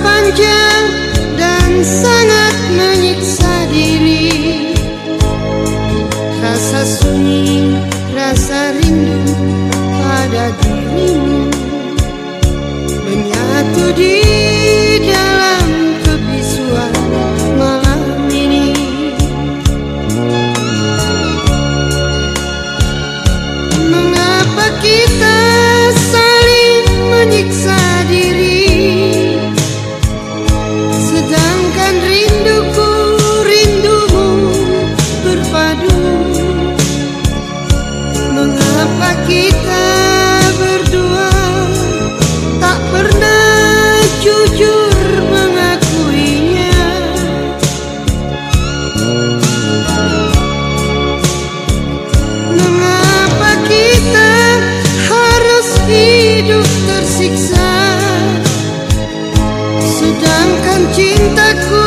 panjang dan sangat menyiksa diri Rasa sunyi, rasa rindu pada dirimu Menyatu di. jujur mengakuinya. Mengapa kita harus hidup tersiksa? Sedangkan cintaku